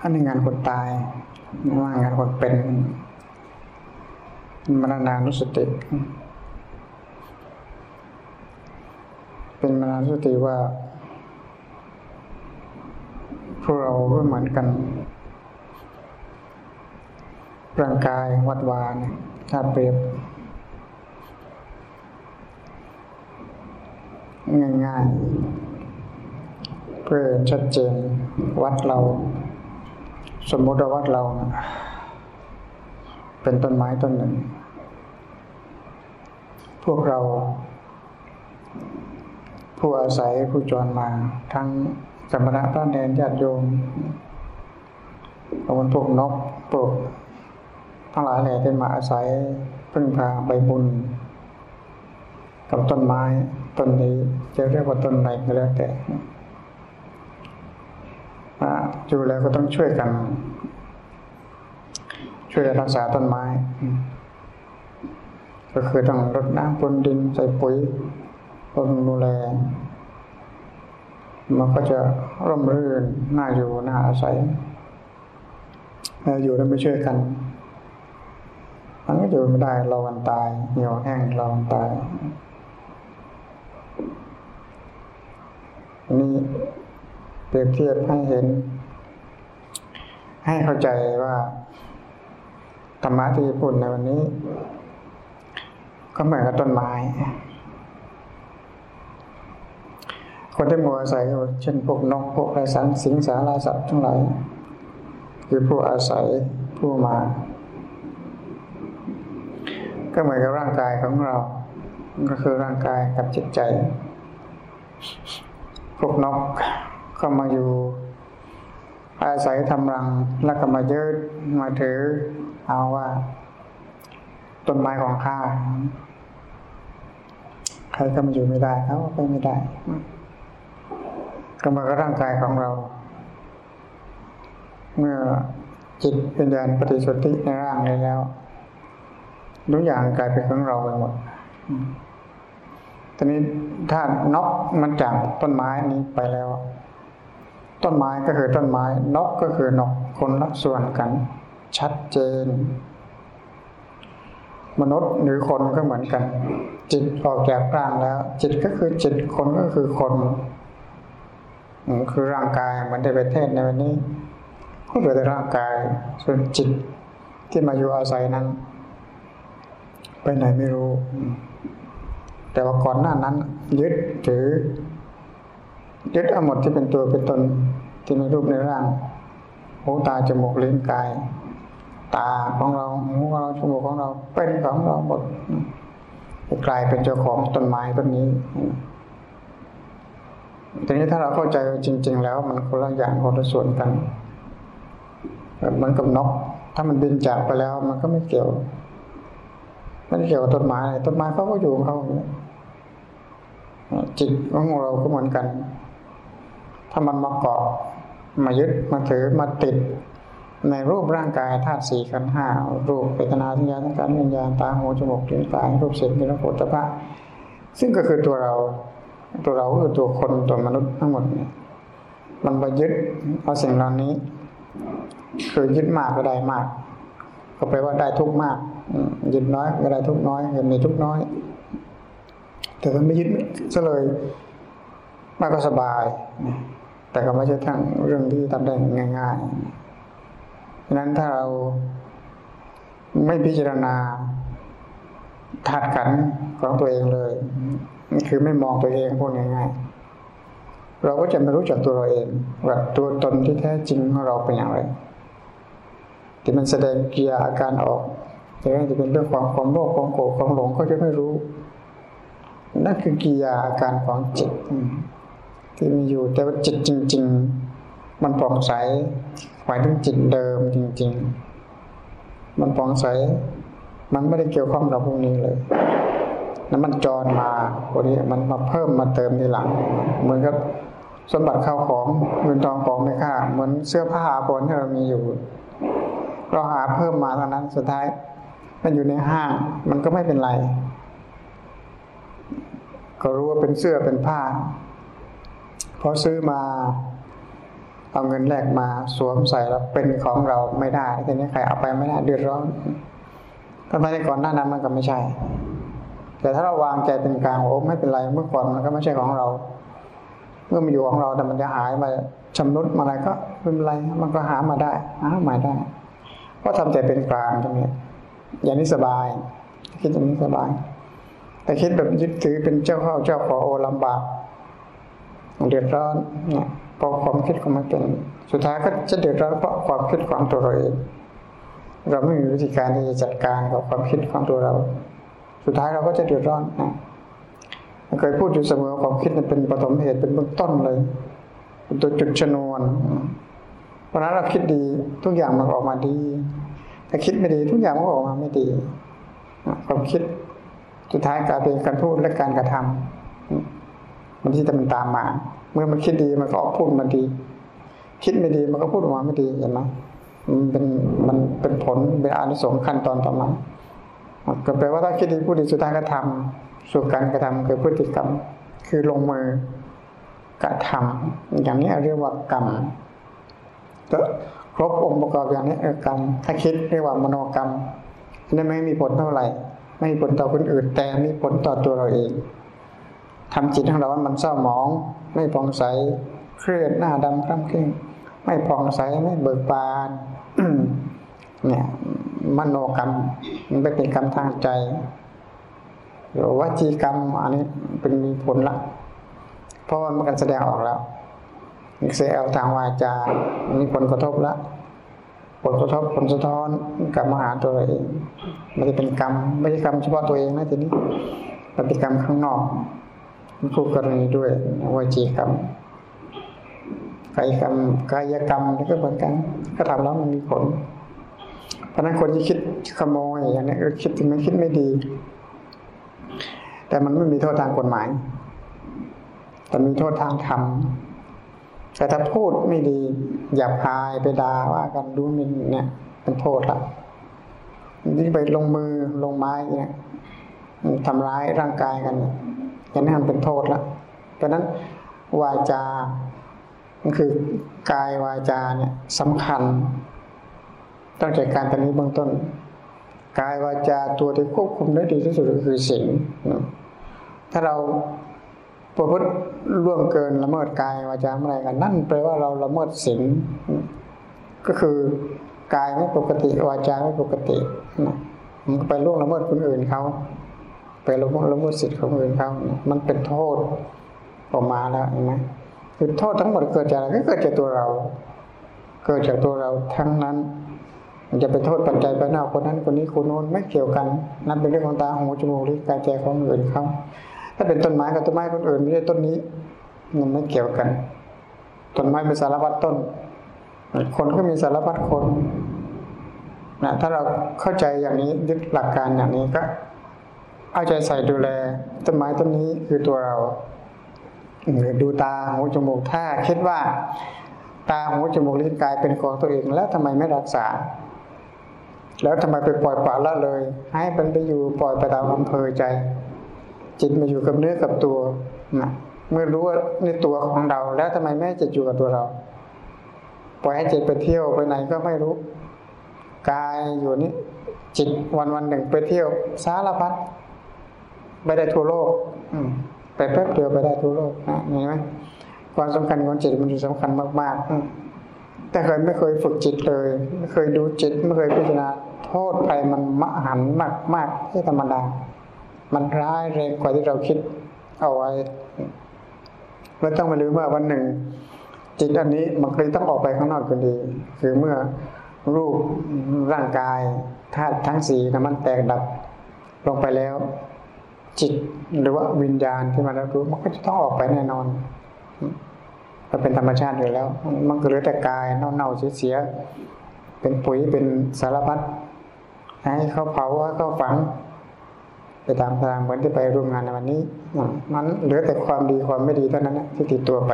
อันนี้งานคนตายว่างานคนเป็นมรณานุสติ เป็นมรณานุสติว่าพวกเราก็เหมือนกันร่างกายวัดวานถ้าเปรียบ ง่ายๆเพื่อชัดเจนวัดเรา สมมติว่าวัดเรา เป็นต้นไม้ต้นหนึ่ง พวกเรา ผู้อาศัยผู้จรมา ทั้งสมณะพระเนรญาติโยมเอานพวกนกพวกทั้งหลายแหล่ที่มาอาศัยพึ่งพาใบบุญ กับต้นไม้ต้นนี้จะเรียกว่าต้นไหนก็แล้วแต่ อยู่แล้วก็ต้องช่วยกัน ช่วยรักษาต้นไม้ ก็คือต้องรดน้ำพรนดินใส่ปุ๋ยบำดูแลมันก็จะร่มรื่นน่าอยู่น่าอาศัยอยู่แล้วไม่ช่วยกันมันก็อยู่ไม่ได้เราวันตายเหี่ยวแห้งเราวันตายนี่ เปรียบเทียบให้เห็น ให้เข้าใจว่าธรรมะที่พูดในวันนี้ ก็เหมือนกับต้นไม้ คนที่มัวอาศัยเช่นพวกนกพวกไรสันสิงสาราสัตว์ทั้งหลายคือผู้อาศัยผู้มา ก็เหมือนกับร่างกายของเรา ก็คือร่างกายกับจิตใจ พวกนก ก็มาอยู่ อาศัยทำรังแล้วก็มายืดมาถือ เอาว่าต้นไม้ของข้าใครก็มาอยู่ไม่ได้เขาไปไม่ได้ก็มากับร่างกายของเรา เมื่อจิตวิญญาณปฏิสนธิในร่างนี้แล้วทุกอย่างกลายเป็นของเราไปหมดทีนี้ถ้านกมันจากต้นไม้นี้ไปแล้ว ต้นไม้ก็คือต้นไม้ นกก็คือนกคนละส่วนกัน ชัดเจน มนุษย์หรือคนก็เหมือนกัน จิตออกจากร่างแล้ว จิตก็คือจิตคนก็คือคนคือร่างกายเหมือนในประเทศในวันนี้ก็เหลือแต่ร่างกายส่วนจิตที่มาอยู่อาศัยนั้น ไปไหนไม่รู้ แต่ว่าก่อนหน้านั้น ยึดถือยึดเอาหมดที่เป็นตัวเป็นตน ที่มีรูปในร่างหูตาจมูกลิ้นกาย ตาของเราหูของเราจมูกของเราเป็นของเราหมดกลายเป็นเจ้าของต้นไม้ต้นนี้ทีนี้ถ้าเราเข้าใจจริง ๆ แล้วมันคนละอย่างคนละส่วนกันเหมือนกับนก ถ้ามันบินจากไปแล้ว มันก็ไม่เกี่ยวไม่ได้เกี่ยวกับต้นไม้ต้นไม้เขาก็อยู่ของเขาจิตของเราก็เหมือนกัน ถ้ามันมาเกาะ มายึดมาถือมาติด ในรูปร่างกายธาตุสี่ขันห้ารูปเวทนาสัญญาสังขารวิญญาณตาหูจมูกลิ้นกายรูปเสียงเป็นรูปตะพะซึ่งก็คือตัวเรา ตัวเราคือตัวคนตัวมนุษย์ทั้งหมดเนี่ยมันไปยึดเอาสิ่งเหล่านี้ คือยึดมากก็ได้มาก ก็แปลว่าได้ทุกมากยึดน้อยก็ได้ทุกน้อยเห็นมีทุกน้อย แต่ถ้าไม่ยึดซะเลยมันก็สบาย แต่ก็ไม่ใช่ทั้งเรื่องที่ทำได้ง่ายๆฉะนั้นถ้าเราไม่พิจารณาถาดขันของตัวเองเลย คือไม่มองตัวเองพูดง่ายๆเราก็จะไม่รู้จักตัวเราเองว่าตัวตนที่แท้จริงของเราเป็นอย่างไรที่มันแสดงกิริยาอาการออกแต่จะเป็นเรื่องความความโลภความโกรธความหลงก็จะไม่รู้นั่นคือกิริยาอาการของจิต ที่มีอยู่ แต่ว่าจิตจริง ๆ มันผ่องใสหมายถึงจิตเดิมจริง ๆ มันผ่องใส มันไม่ได้เกี่ยวข้องกับพวกนี้เลยนั้นมันจรมาพวกนี้มันมาเพิ่มมาเติมในหลัง เหมือนกับสมบัติข้าวของเงินทองของไม่ค่า เหมือนเสื้อผ้าอาภรณ์ที่เรามีอยู่ เราหาเพิ่มมาเท่านั้นสุดท้าย มันอยู่ในห้าง มันก็ไม่เป็นไร ก็รู้ว่าเป็นเสื้อเป็นผ้า พอซื้อมาเอาเงินแลกมาสวมใส่แล้วเป็นของเราไม่ได้ทีนี้ใครเอาไปไม่ได้เดือดร้อนทำไมในก่อนหน้านั้นมันก็ไม่ใช่ แต่ถ้าเราวางใจเป็นกลางโอ้ไม่เป็นไรเมื่อก่อนมันก็ไม่ใช่ของเรา เมื่อมันอยู่ของเราแต่มันจะหายมาชำรุดมาอะไรก็ไม่เป็นไรมันก็หามาได้หาใหม่ได้ก็ทำใจเป็นกลางตรงนี้อย่างนี้สบายคิดอย่างนี้สบาย แต่คิดแบบยึดถือเป็นเจ้าข้าเจ้าขอโอลำบาก เดือดร้อนเนี่ยพอความคิดของมันเป็น สุดท้ายก็จะเดือดร้อนเพราะความคิดของตัวเราเองเราไม่มีวิธีการที่จะจัดการกับความคิดของตัวเรา สุดท้ายเราก็จะเดือดร้อนนะเคยพูดอยู่เสมอความคิดเป็นปฐมเหตุเป็นเบื้องต้นเลยเป็นตัวจุดชนวนเพราะนั้นเราคิดดีทุกอย่างมันออกมาดี ถ้าคิดไม่ดีทุกอย่างมันออกมาไม่ดีความคิดสุดท้ายกลายเป็นการพูดและการกระทำ มันที่จะมันตามมา เมื่อมันคิดดีมันก็ออกพูดมาดี คิดไม่ดีมันก็พูดออกมาไม่ดีเห็นไหมมันเป็นมันเป็นผลเป็นอนิสงขั้นตอนต่อมาก็แปลว่าถ้าคิดดีพูดดีสุดท้ายก็ทำสู่การกระทำคือพฤติกรรม คือลงมือกระทำอย่างนี้เรียกว่ากรรมก็ครบองค์ประกอบอย่างนี้กรรม ถ้าคิดเรียกว่ามโนกรรมนี่นไม่มีผลเท่าไหร่ ไม่มีผลต่อคนอื่น แต่มีผลต่อตัวเราเอง ทำจิตของเรามันเศร้าหมอง ไม่ผ่องใสเครียดหน้าดำคล้ำเคร่งไม่ผ่องใสไม่เบิกบานเนี่ย มโนกรรม มันเป็นกรรมทางใจหรือวจีกรรมอันนี้เป็นมีผลละเพราะมันกันแสดงออกแล้วเสียเอาทางวาจา มีผลกระทบละผลกระทบผลสะท้อนกับมาหาตัวเองไมันจะเป็นกรรม ไม่ใช่กรรมเฉพาะตัวเองนะทีนี้มันเป็นกรรมข้างนอก คู่กรณีด้วยวจีกรรมกายกรรมกายกรรมนี่ก็เหมือนกัน ก็ทำแล้วมันมีผล เพราะนั้นคนที่คิดขโมยอย่างนี้ก็คิดถึงไม่คิดไม่ดี แต่มันไม่มีโทษทางกฎหมาย แต่มีโทษทางธรรมแต่ถ้าพูดไม่ดีหยาบคายไปด่าว่ากันดูมินเนี่ยเป็นโทษละนี่ไปลงมือลงไม้เนี่ยทำร้ายร่างกายกัน อย่างนี้มันเป็นโทษละเพราะนั้นวาจาคือกายวาจาเนี่ยสำคัญ ต้องจัดการตรงนี้เบื้องต้น กายวาจาตัวที่ควบคุมได้ดีที่สุดก็คือสิ่งถ้าเราประพฤติล่วงเกินละเมิดกายวาจาอะไรกันนั่นแปลว่าเราละเมิดศีลก็คือกายไม่ปกติวาจาไม่ปกติมันไปล่วงละเมิดคนอื่นเขา ไปละเมิดละเมิดสิทธิ์ของคนอื่นเขามันเป็นโทษออกมาแล้วเห็นไหมคือโทษทั้งหมดเกิดจากอะไรก็เกิดจากตัวเรา เกิดจากตัวเราทั้งนั้น มันจะไปโทษปัจจัยภายนอกคนนั้นคนนี้คนโน้นไม่เกี่ยวกันนั่นเป็นเรื่องของตาหูจมูกลิ้นกายใจของอื่นเขาถ้าเป็นต้นไม้กับต้นไม้ต้นอื่นไม่ใช่ต้นนี้มันไม่เกี่ยวกันต้นไม้เป็นสารพัดต้น คนก็มีสารพัดคนนะถ้าเราเข้าใจอย่างนี้ยึดหลักการอย่างนี้ก็ เอาใจใส่ดูแลต้นไม้ต้นนี้คือตัวเราดูตาหูจมูกถ้าคิดว่า ตาหูจมูกลิ้นกายเป็นของตัวเอง แล้วทำไมไม่รักษา แล้วทำไมไปปล่อยปละละเลย ให้มันไปอยู่ปล่อยไปตามอำเภอใจ จิตมาอยู่กับเนื้อกับตัวนะเมื่อรู้ว่าในตัวของเรา แล้วทำไมไม่จิตอยู่กับตัวเรา ปล่อยให้จิตไปเที่ยวไปไหนก็ไม่รู้กายอยู่นี่จิตวันวันหนึ่งไปเที่ยวสารพัด ไปได้ทั่วโลกอไปแป๊บเดียวไปได้ทั่วโลกนะเห็นไหมความสำคัญของจิตมันสำคัญมากๆแต่เคยไม่เคยฝึกจิตเลย ไม่เคยดูจิตไม่เคยพิจารณาโทษไปมันมหันมากมากที่ธรรมดา มันร้ายแรงกว่าที่เราคิดเอาไว้เราต้องมาลืมว่าวันหนึ่ง จิตอันนี้มันเคยต้องออกไปข้างนอกกันดี คือเมื่อรูปร่างกายธาตุทั้งสี่นะมันแตกดับลงไปแล้ว จิตหรือว่าวิญญาณที่มารับรู้มันก็จะต้องออกไปแน่นอนมันเป็นธรรมชาติอยู่แล้ว มันก็เหลือแต่กายเน่าๆเสียๆเป็นปุ๋ยเป็นสารพัดให้เขาเผาให้เขาฝัง ไปตามทางเหมือนที่ไปร่วมงานในวันนี้มันเหลือแต่ความดีความไม่ดีเท่านั้นนะที่ติดตัวไป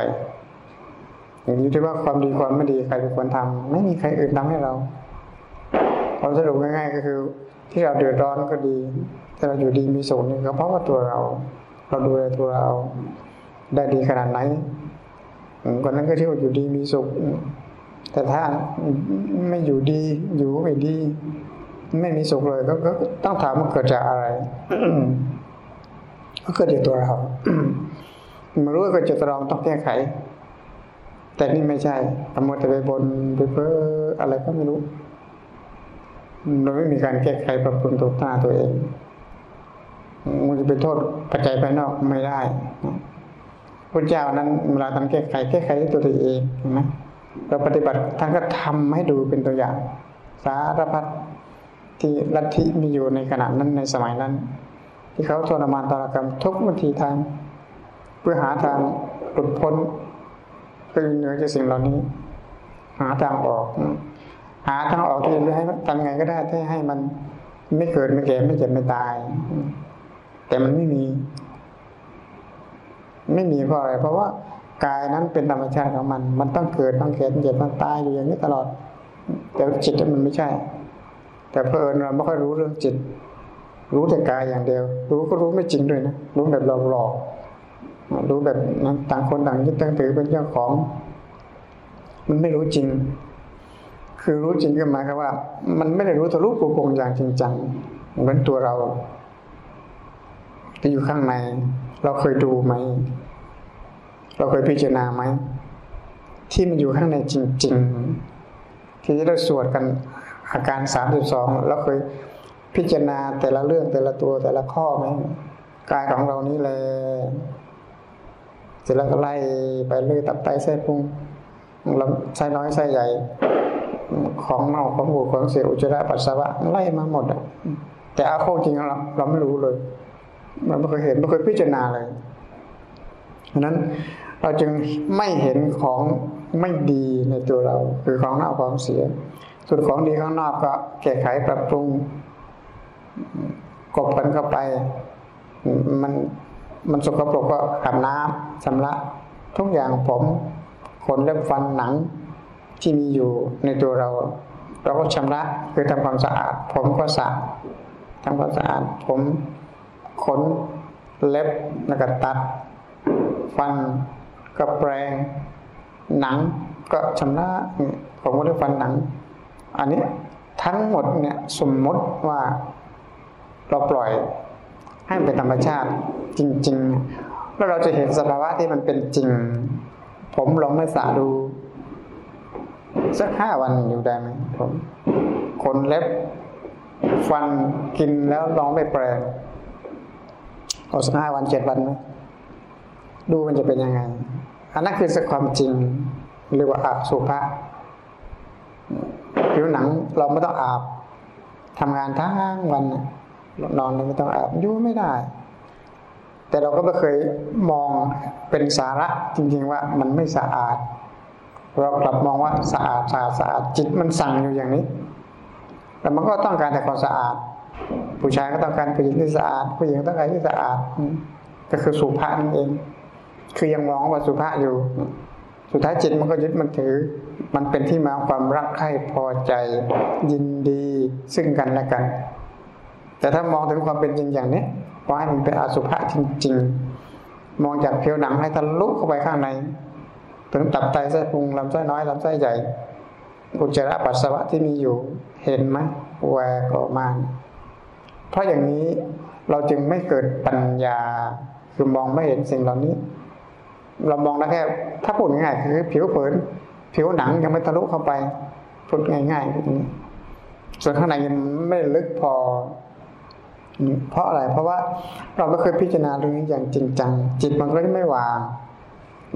อย่างนี้ที่ว่าความดีความไม่ดีใครเป็นคนทำไม่มีใครอื่นทำให้เราพอสรุปง่ายๆก็คือ ที่เราเดือดร้อนก็ดีถ้าเราอยู่ดีมีสุขนี่ก็เพราะว่าตัวเรา เราดูแลตัวเราได้ดีขนาดไหนคนนั้นก็ที่ว่าอยู่ดีมีสุข แต่ถ้าไม่อยู่ดีอยู่ไม่ดี ไม่มีสุขเลยก็ต้องถามว่าเกิดจากอะไรก็เกิดจากตัวเรามารู้ว่าเกิดจากเราต้องแก้ไข แต่นี่ไม่ใช่ทำมแต่ไปบนไปเพ้ออะไรก็ไม่รู้ เราไม่มีการแก้ไขปรับปรุงตัวหน้าตัวเองมันจะเป็นโทษปัจจัยภายนอกไม่ได้พระเจ้านั้นเวลาท่านแก้ไขแก้ไขด้วยตัวเองเห็นไหมเราปฏิบัติท่านก็ทำให้ดูเป็นตัวอย่าง สารพัดที่ลัทธิมีอยู่ในขณะนั้นในสมัยนั้น ที่เขาทรมานตรกรรมทุกวิธีทางเพื่อหาทางหลุดพ้นเพื่อเหนือจากสิ่งเหล่านี้ หาทางออก หาทางออกที่ให้ทำไงก็ได้ที่ให้มันไม่เกิดไม่แก่ไม่เจ็บไม่ตาย แต่มันไม่มี ไม่มีเพราะอะไร เพราะว่ากายนั้นเป็นธรรมชาติของมัน มันต้องเกิดต้องแก่ต้องเจ็บต้องตายอยู่อย่างนี้ตลอด แต่จิตมันไม่ใช่ แต่เพอิญเราไม่ค่อยรู้เรื่องจิต รู้แต่กายอย่างเดียว รู้ก็รู้ไม่จริงด้วยนะรู้แบบหลอกๆรู้แบบต่างคนต่างยึดตั้งถือเป็นเจ้าของ มันไม่รู้จริง คือรู้จริงก็หมายความว่า มันไม่ได้รู้ทะลุปูกงอย่างจริงจังเหมือนตัวเราที่อยู่ข้างใน เราเคยดูไหม เราเคยพิจารณาไหม ที่มันอยู่ข้างในจริง ๆ ที่เราสวดกันอาการสามสิบสองเราเคยพิจารณาแต่ละเรื่องแต่ละตัวแต่ละข้อไหมกายของเรานี้เลยเสร็จแล้วก็ไล่ไปเรื่อยตับไตเส้นพุงลำไส้น้อยไส้ใหญ่ ของเน่าของบูดของเสียอุจจาระปัสสาวะไล่มาหมดอะแต่อาโคจริงเราเราไม่รู้เลยเราไม่เคยเห็นไม่เคยพิจารณาเลยเพราะนั้นเราจึงไม่เห็นของไม่ดีในตัวเรา คือของเน่าของเสีย ส่วนของดีข้างนอกก็แก้ไขปรับปรุงกบกันเข้าไป มันมันสกปรกก็อาบน้ำชำระ ทุกอย่างผมขนเล็บฟันหนัง ที่มีอยู่ในตัวเรา เราก็ชำระคือทำความสะอาด ผมก็สะทำความสะอาด ผมขนเล็บแล้วก็ตัด ฟันก็แปรงหนังก็ชำระผมก็ได้ฟันหนัง อันนี้ทั้งหมดเนี่ยสมมติว่าเราปล่อยให้เป็นธรรมชาติจริง ๆ แล้วเราจะเห็นสภาวะที่มันเป็นจริง ผมลองไม่สาดู สักห้าวันอยู่ได้ไหมผมขนเล็บฟันกินแล้วลองไม่แปลงเอาสักห้าวันเจ็ดวันไหมดูมันจะเป็นยังไง อันนั้นคือสักความจริงเรียกว่าอาบสุภะผิวหนังเราไม่ต้องอาบทำงานทั้งวันนอนเราไม่ต้องอาบยู่ไม่ได้ แต่เราก็ไม่เคยมองเป็นสาระจริงๆว่ามันไม่สะอาด เรากลับมองว่าสะอาดสะอาดสะอาดจิตมันสั่งอยู่อย่างนี้ แต่มันก็ต้องการแต่ความสะอาด ผู้ชายก็ต้องการผู้หญิงที่สะอาด ผู้หญิงต้องการที่สะอาด ก็คือสุภาพนั่นเอง คือยังมองว่าสุภาพอยู่ สุดท้ายจิตมันก็ยึดมันถือ มันเป็นที่มาความรักใคร่พอใจ ยินดีซึ่งกันและกัน แต่ถ้ามองถึงความเป็นจริงอย่างนี้พอให้มันเป็นอสุภะจริง ๆ มองจากเพียวหนังให้ทะลุเข้าไปข้างใน ถึงตับไตไส้พุงลำไส้น้อยลำไส้ใหญ่อุจจาระปัสสาวะที่มีอยู่เห็นไหมแหวกออกมา เพราะอย่างนี้เราจึงไม่เกิดปัญญาคือมองไม่เห็นสิ่งเหล่านี้ เรามองได้แค่ถ้าพูดง่ายๆคือผิวเผิน ผิวหนังยังไม่ทะลุเข้าไปพูดง่ายๆส่วนข้างในยังไม่ลึกพอ เพราะอะไร เพราะว่าเราไม่เคยพิจารณาเรื่องนี้อย่างจริงจัง จิตมันก็ไม่วาง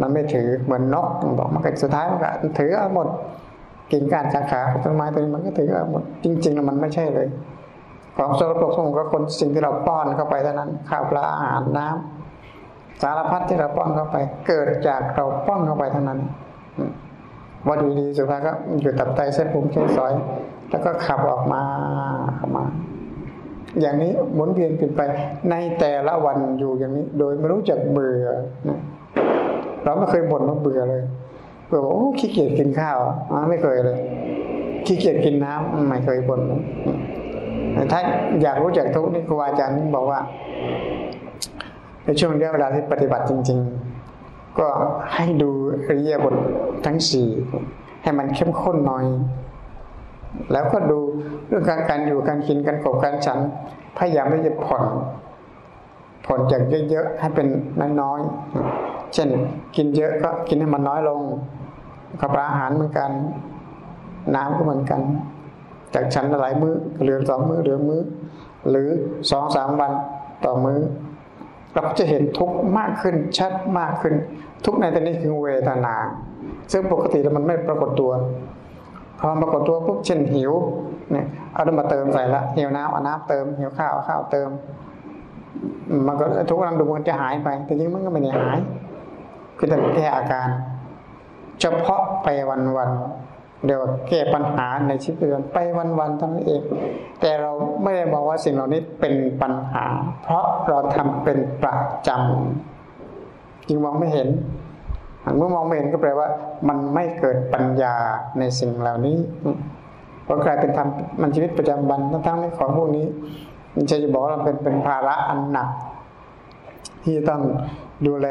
มันไม่ถือเหมือนนกบอกมันก็สุดท้ายมันก็ถือเอาหมดกิ่งการสาขาของต้นไม้ตัวนี้มันก็ถือเอาหมดจริงๆแล้วมันไม่ใช่เลย ของสกปรกสมก็คนสิ่งที่เราป้อนเข้าไปเท่านั้นข้าวปลาอาหารน้ำสารพัดที่เราป้อนเข้าไป เกิดจากเราป้อนเข้าไปเทั้งนั้นวัดดีๆสุภาพก็อยู่ตับไตเส้นพุงเส้นซอย แล้วก็ขับออกมาออกมา อย่างนี้หมุนเวียนเปลี่ยนไปในแต่ละวันอยู่อย่างนี้ โดยไม่รู้จักเบื่อ เราไม่เคยบ่นว่าเบื่อเลยเบื่อบอกโอ้ขี้เกียจกินข้าวไม่เคยเลยขี้เกียจกินน้ำไม่เคยบ่นถ้าอยากรู้จักทุกนี่ครูอาจารย์บอกว่า ในช่วงเวลาที่ปฏิบัติจริง ๆ ก็ให้ดูอริยบททั้งสี่ให้มันเข้มข้นหน่อย แล้วก็ดูเรื่องการการอยู่การกินการกบการฉัน พยายามที่จะผ่อน ผ่อนจากเยอะๆให้เป็นน้อยๆ เช่นกินเยอะก็กินให้มันน้อยลงกับอาหารเหมือนกัน น้ำก็เหมือนกัน จากฉันหลายมือ้อเหลือสองมือ้อเหลือมือ้อ หรือสองสามวันต่อมือ้อเราจะเห็นทุกข์มากขึ้นชัดมากขึ้น ทุกข์ในที่นี้คือเวทนา ซึ่งปกติแล้วมันไม่ปรากฏตัวพอปรากฏตัวปุ๊บเช่นหิวเนี่ยเอาน้ำมาเติมใส่ละหิวน้ำเอาน้ำเติมหิวข้าวข้าวเติม มันก็ทุกข์กำลังดูมันจะหายไปแต่จริงมันก็ไม่ได้หาย คือแต่แค่อาการ เฉพาะไปวันวันเดี๋ยวแก้ปัญหาในชีวิตประจำไปวันๆเท่านั้นเอง แต่เราไม่ได้บอกว่าสิ่งเหล่านี้เป็นปัญหา เพราะเราทำเป็นประจำจึงมองไม่เห็นเมื่อมองไม่เห็นก็แปลว่า มันไม่เกิดปัญญาในสิ่งเหล่านี้เพราะกลายเป็นทำมันชีวิตประจำวันทั้งๆในของพวกนี้มันจะจะบอกว่าเป็นเป็นภาระอันหนัก ที่ต้อง ดูแล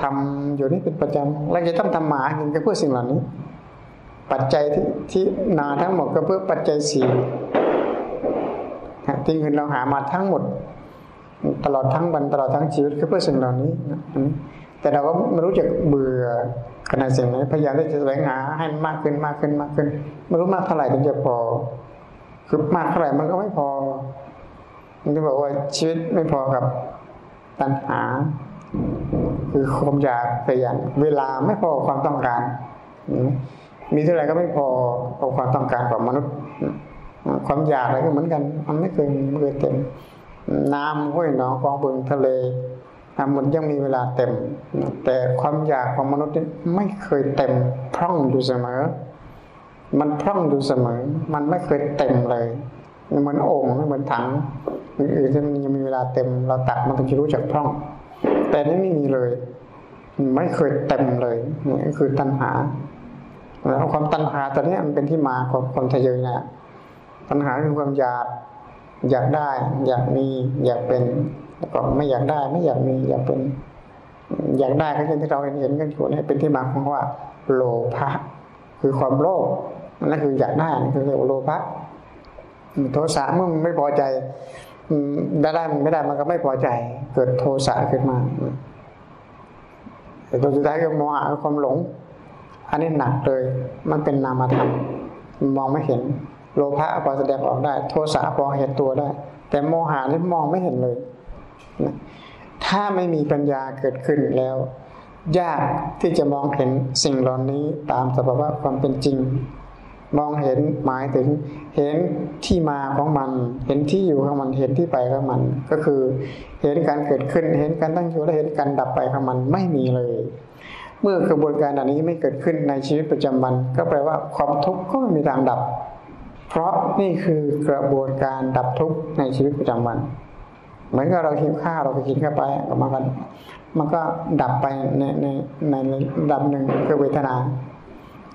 ทำอยู่นี่เป็นประจำแล้วจะต้องทำหมากินก็เพื่อสิ่งเหล่านี้ ปัจจัยที่ที่นาทั้งหมดก็เพื่อปัจจัยสี่ที่เงินเราหามาทั้งหมด ตลอดทั้งวันตลอดทั้งชีวิตก็เพื่อสิ่งเหล่านี้แต่เราก็ไม่รู้จักเบื่อขณะสิ่งนี้พยายามที่จะแสวงหาให้มากขึ้นมากขึ้นมากขึ้น ไม่รู้มากเท่าไหร่ถึงจะพอ คือมากเท่าไหร่มันก็ไม่พอมันจะบอกว่าชีวิตไม่พอกับตัณหา คือความอยากแต่อย่างเวลาไม่พอความต้องการ มีเท่าไหร่ก็ไม่พอกับความต้องการของมนุษย์ ความอยากอะไรก็เหมือนกัน มันไม่เคยไม่เคยเต็ม น้ำห้วยหนองกองบึงทะเลมันยังมีเวลาเต็ม แต่ความอยากของมนุษย์ไม่เคยเต็มพร่องอยู่เสมอ มันพร่องอยู่เสมอ มันไม่เคยเต็มเลยเหมือนโอ่งเหมือนถังอื่นๆที่มันยังมีเวลาเต็ม เราตักมันต้องจะรู้จักพร่อง แต่นี่ไม่มีเลย ไม่เคยเต็มเลยนี่คือตัณหาแล้วความตัณหาตัวนี้มันเป็นที่มาของความทะเยอเนี่ยตัณหาคือความอยากอยากได้ อยากมี อยากเป็นแล้วก็ไม่อยากได้ ไม่อยากมี อยากเป็น อยากได้ก็เช่นที่เราเห็นเห็นกันอยู่นี่เป็นที่มาของว่า โลภะคือความโลภนั่นคืออยากได้นั่นคือเรียกว่าโลภะโทสะเมื่อมันไม่พอใจ ได้ได้มันไม่ได้มันก็ไม่พอใจ เกิดโทสะขึ้นมาแต่ตัวสุดท้ายก็โมหะความหลง อันนี้หนักเลย มันเป็นนามธรรมมองไม่เห็น โลภะพอแสดงออกได้ โทสะพอเห็นตัวได้ แต่โมหะนี่มองไม่เห็นเลย ถ้าไม่มีปัญญาเกิดขึ้นแล้ว ยากที่จะมองเห็นสิ่งเหล่านี้ตามสภาวะความเป็นจริง มองเห็นหมายถึงเห็นที่มาของมัน เห็นที่อยู่ของมันเห็นที่ไปของมัน ก็คือเห็นการเกิดขึ้นเห็นการตั้งอยู่และเห็นการดับไปของมันไม่มีเลย เมื่อกระบวนการอันนี้ไม่เกิดขึ้นในชีวิตประจำวัน ก็แปลว่าความทุกข์ก็ไม่มีทางดับ เพราะนี่คือกระบวนการดับทุกข์ในชีวิตประจำวัน เหมือนกับเรากินข้าวเราไปกินเข้าไปก็มากันมันก็ดับไปในในในระดับหนึ่งคือเวทนา